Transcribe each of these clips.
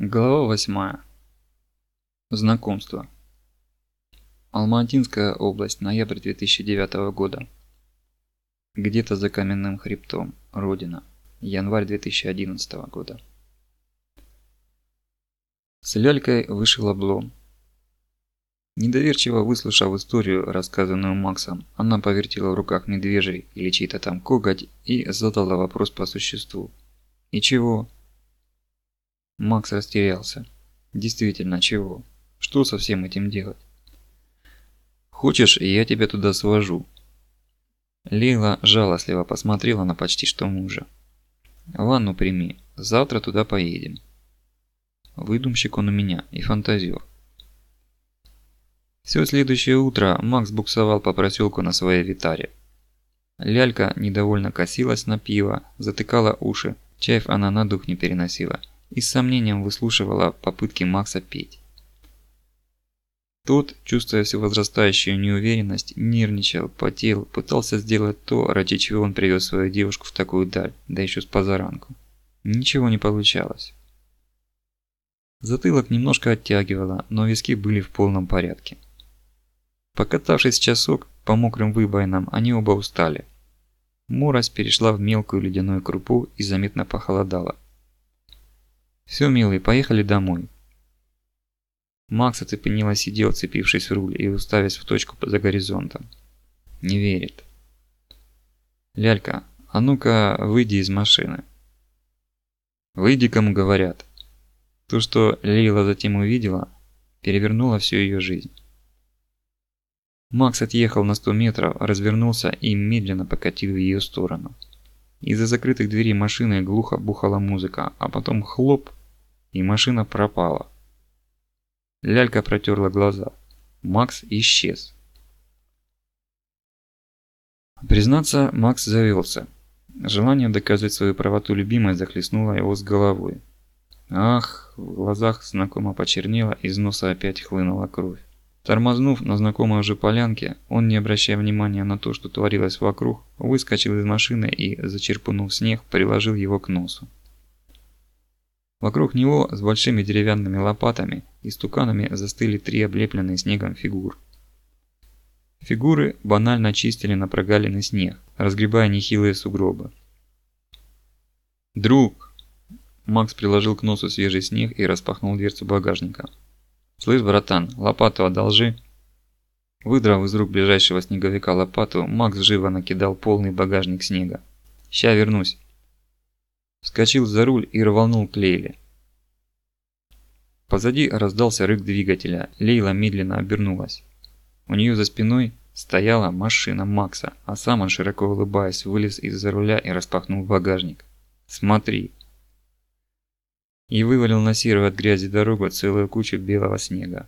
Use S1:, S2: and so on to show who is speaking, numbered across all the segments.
S1: Глава 8. Знакомство. Алматинская область, ноябрь 2009 года. Где-то за каменным хребтом. Родина. Январь 2011 года. С лялькой вышел облом. Недоверчиво выслушав историю, рассказанную Максом, она повертела в руках медвежий или чей-то там коготь и задала вопрос по существу. «И чего?» Макс растерялся. Действительно, чего? Что со всем этим делать? Хочешь, я тебя туда свожу? Лейла жалостливо посмотрела на почти что мужа. Ванну прими, завтра туда поедем. Выдумщик он у меня и фантазер. Все следующее утро Макс буксовал по проселку на своей витаре. Лялька недовольно косилась на пиво, затыкала уши, чаев она на дух не переносила – и с сомнением выслушивала попытки Макса петь. Тот, чувствуя всю возрастающую неуверенность, нервничал, потел, пытался сделать то, ради чего он привез свою девушку в такую даль, да еще с позаранку. Ничего не получалось. Затылок немножко оттягивало, но виски были в полном порядке. Покатавшись часок по мокрым выбоинам, они оба устали. Морость перешла в мелкую ледяную крупу и заметно похолодала. «Все, милый, поехали домой». Макс оцепенело сидел, цепившись в руль и уставясь в точку за горизонтом. Не верит. «Лялька, а ну-ка выйди из машины». «Выйди, кому говорят». То, что Лейла затем увидела, перевернуло всю ее жизнь. Макс отъехал на 100 метров, развернулся и медленно покатил в ее сторону. Из-за закрытых дверей машины глухо бухала музыка, а потом хлоп, и машина пропала. Лялька протерла глаза. Макс исчез. Признаться, Макс завелся. Желание доказать свою правоту любимой захлестнуло его с головой. Ах, в глазах знакомо почернело, из носа опять хлынула кровь. Тормознув на знакомой уже полянке, он, не обращая внимания на то, что творилось вокруг, выскочил из машины и, зачерпнув снег, приложил его к носу. Вокруг него с большими деревянными лопатами и стуканами застыли три облепленные снегом фигур. Фигуры банально чистили на прогалины снег, разгребая нехилые сугробы. «Друг!» Макс приложил к носу свежий снег и распахнул дверцу багажника. «Слышь, братан, лопату одолжи!» Выдрав из рук ближайшего снеговика лопату, Макс живо накидал полный багажник снега. «Ща вернусь!» Вскочил за руль и рванул к Лейле. Позади раздался рык двигателя, Лейла медленно обернулась. У нее за спиной стояла машина Макса, а сам он, широко улыбаясь, вылез из-за руля и распахнул багажник. «Смотри!» И вывалил на серую от грязи дорогу целую кучу белого снега.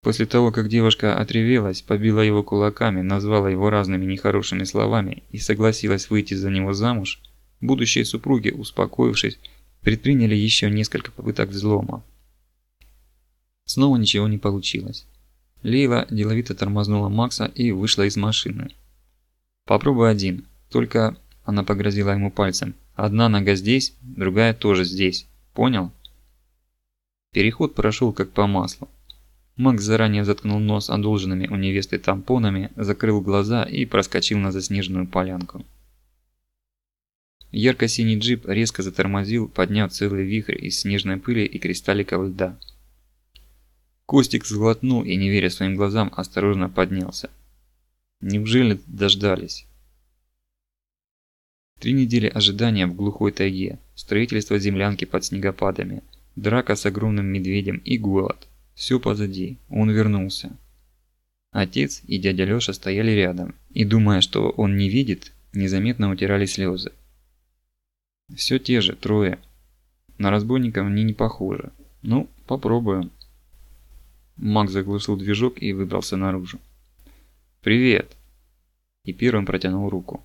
S1: После того, как девушка отревелась, побила его кулаками, назвала его разными нехорошими словами и согласилась выйти за него замуж, Будущие супруги, успокоившись, предприняли еще несколько попыток взлома. Снова ничего не получилось. Лейла деловито тормознула Макса и вышла из машины. «Попробуй один, только...» Она погрозила ему пальцем. «Одна нога здесь, другая тоже здесь. Понял?» Переход прошел как по маслу. Макс заранее заткнул нос одолженными у невесты тампонами, закрыл глаза и проскочил на заснеженную полянку. Ярко-синий джип резко затормозил, подняв целый вихрь из снежной пыли и кристалликов льда. Костик сглотнул и, не веря своим глазам, осторожно поднялся. Неужели дождались? Три недели ожидания в глухой тайге, строительство землянки под снегопадами, драка с огромным медведем и голод. Все позади, он вернулся. Отец и дядя Лёша стояли рядом, и думая, что он не видит, незаметно утирали слезы. Все те же, трое. На разбойников они не похожи. Ну, попробуем. Макс заглушил движок и выбрался наружу. «Привет!» И первым протянул руку.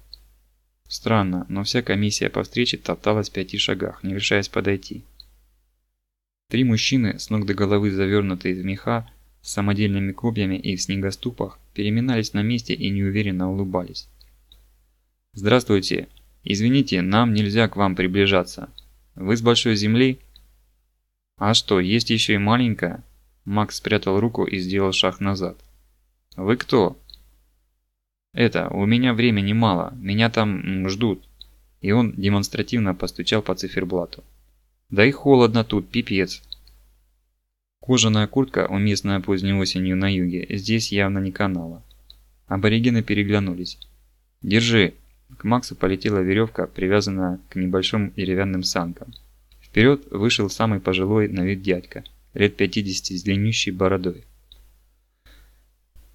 S1: Странно, но вся комиссия по встрече топталась в пяти шагах, не решаясь подойти. Три мужчины, с ног до головы завернутые в меха, с самодельными копьями и в снегоступах, переминались на месте и неуверенно улыбались. «Здравствуйте!» «Извините, нам нельзя к вам приближаться. Вы с большой земли?» «А что, есть еще и маленькая?» Макс спрятал руку и сделал шаг назад. «Вы кто?» «Это, у меня времени мало, меня там ждут». И он демонстративно постучал по циферблату. «Да и холодно тут, пипец». Кожаная куртка, уместная поздней осенью на юге, здесь явно не канала. Аборигены переглянулись. «Держи!» К Максу полетела веревка, привязанная к небольшим деревянным санкам. Вперед вышел самый пожилой на вид дядька, лет 50 с длиннющей бородой.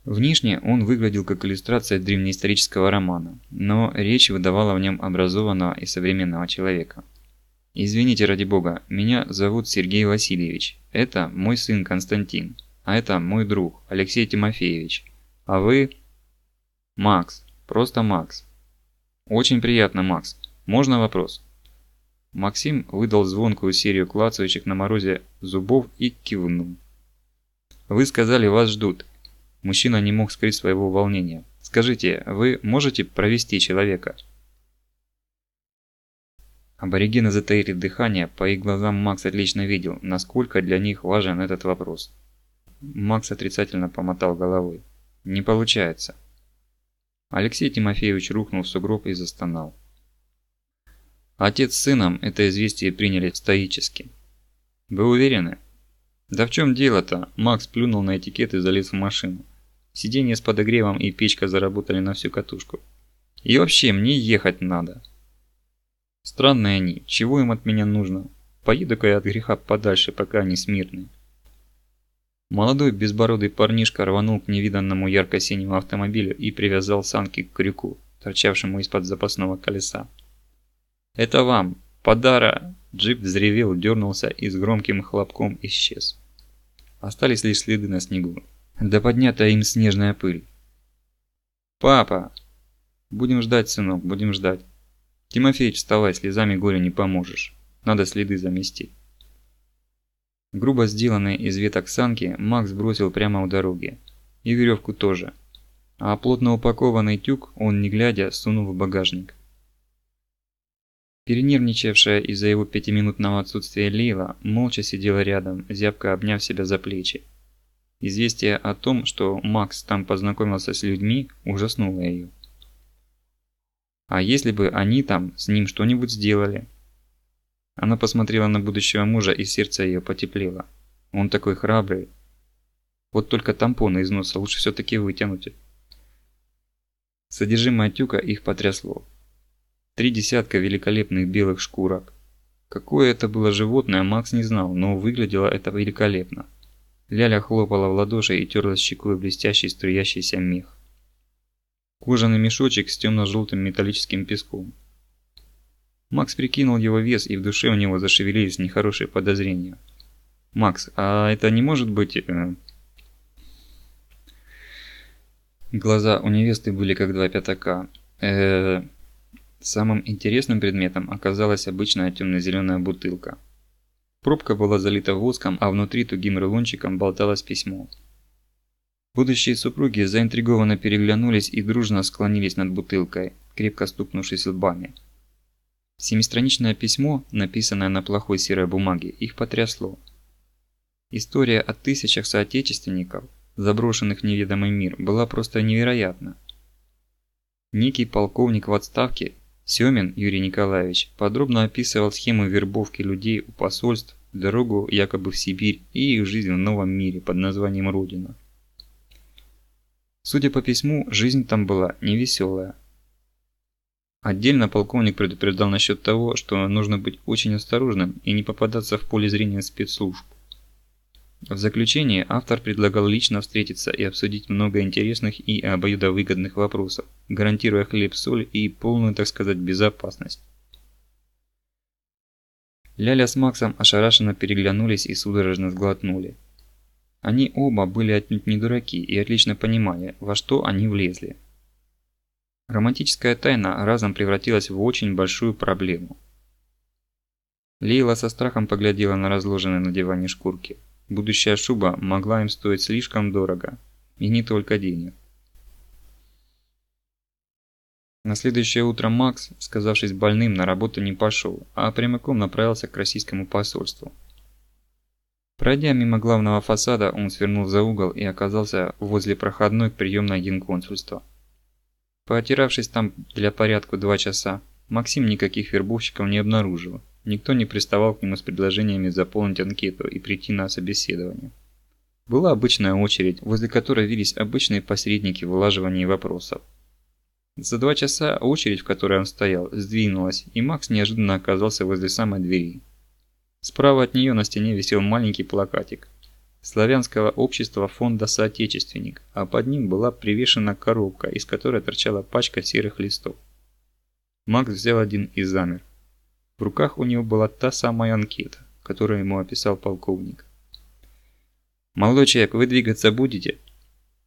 S1: Внешне он выглядел как иллюстрация древнеисторического романа, но речь выдавала в нем образованного и современного человека. «Извините ради бога, меня зовут Сергей Васильевич. Это мой сын Константин, а это мой друг Алексей Тимофеевич. А вы...» «Макс. Просто Макс». «Очень приятно, Макс. Можно вопрос?» Максим выдал звонкую серию клацающих на морозе зубов и кивнул. «Вы сказали, вас ждут». Мужчина не мог скрыть своего волнения. «Скажите, вы можете провести человека?» Аборигены затаили дыхание, по их глазам Макс отлично видел, насколько для них важен этот вопрос. Макс отрицательно помотал головой. «Не получается». Алексей Тимофеевич рухнул в сугроб и застонал. Отец с сыном это известие приняли стоически. Вы уверены? Да в чем дело-то? Макс плюнул на этикет и залез в машину. Сиденье с подогревом и печка заработали на всю катушку. И вообще, мне ехать надо. Странные они, чего им от меня нужно? Поеду-ка я от греха подальше, пока они смирны. Молодой безбородый парнишка рванул к невиданному ярко-синему автомобилю и привязал санки к крюку, торчавшему из-под запасного колеса. «Это вам! Подара!» Джип взревел, дернулся и с громким хлопком исчез. Остались лишь следы на снегу. Да поднятая им снежная пыль. «Папа!» «Будем ждать, сынок, будем ждать. Тимофеич, вставай, слезами горя не поможешь. Надо следы замести». Грубо сделанные из веток санки Макс бросил прямо у дороги. И веревку тоже. А плотно упакованный тюк он, не глядя, сунул в багажник. Перенервничавшая из-за его пятиминутного отсутствия Лейла молча сидела рядом, зябко обняв себя за плечи. Известие о том, что Макс там познакомился с людьми, ужаснуло ее. А если бы они там с ним что-нибудь сделали? Она посмотрела на будущего мужа, и сердце ее потеплело. Он такой храбрый. Вот только тампоны из носа лучше все-таки вытянуть. Содержимое тюка их потрясло. Три десятка великолепных белых шкурок. Какое это было животное, Макс не знал, но выглядело это великолепно. Ляля хлопала в ладоши и терла щекой блестящий струящийся мех. Кожаный мешочек с темно-желтым металлическим песком. Макс прикинул его вес, и в душе у него зашевелились нехорошие подозрения. «Макс, а это не может быть...» э... Глаза у невесты были как два пятака. Э, Самым интересным предметом оказалась обычная темно-зеленая бутылка. Пробка была залита воском, а внутри тугим рулончиком болталось письмо. Будущие супруги заинтригованно переглянулись и дружно склонились над бутылкой, крепко стукнувшись лбами. Семистраничное письмо, написанное на плохой серой бумаге, их потрясло. История о тысячах соотечественников, заброшенных в неведомый мир, была просто невероятна. Некий полковник в отставке Семин Юрий Николаевич подробно описывал схемы вербовки людей у посольств, дорогу якобы в Сибирь и их жизнь в новом мире под названием Родина. Судя по письму, жизнь там была невеселая. Отдельно полковник предупреждал насчет того, что нужно быть очень осторожным и не попадаться в поле зрения спецслужб. В заключение автор предлагал лично встретиться и обсудить много интересных и обоюдовыгодных вопросов, гарантируя хлеб-соль и полную, так сказать, безопасность. Ляля с Максом ошарашенно переглянулись и судорожно сглотнули. Они оба были отнюдь не дураки и отлично понимали, во что они влезли. Романтическая тайна разом превратилась в очень большую проблему. Лейла со страхом поглядела на разложенные на диване шкурки. Будущая шуба могла им стоить слишком дорого. И не только денег. На следующее утро Макс, сказавшись больным, на работу не пошел, а прямиком направился к российскому посольству. Пройдя мимо главного фасада, он свернул за угол и оказался возле проходной к приемной генконсульства. Поотиравшись там для порядка два часа, Максим никаких вербовщиков не обнаружил. Никто не приставал к нему с предложениями заполнить анкету и прийти на собеседование. Была обычная очередь, возле которой вились обычные посредники в улаживании вопросов. За два часа очередь, в которой он стоял, сдвинулась, и Макс неожиданно оказался возле самой двери. Справа от нее на стене висел маленький плакатик славянского общества фонда «Соотечественник», а под ним была привешена коробка, из которой торчала пачка серых листов. Макс взял один и замер. В руках у него была та самая анкета, которую ему описал полковник. «Молодой человек, вы двигаться будете?»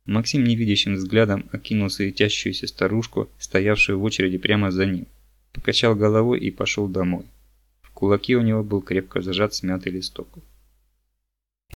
S1: Максим невидящим взглядом окинул светящуюся старушку, стоявшую в очереди прямо за ним, покачал головой и пошел домой кулаке у него был крепко зажат смятый листок.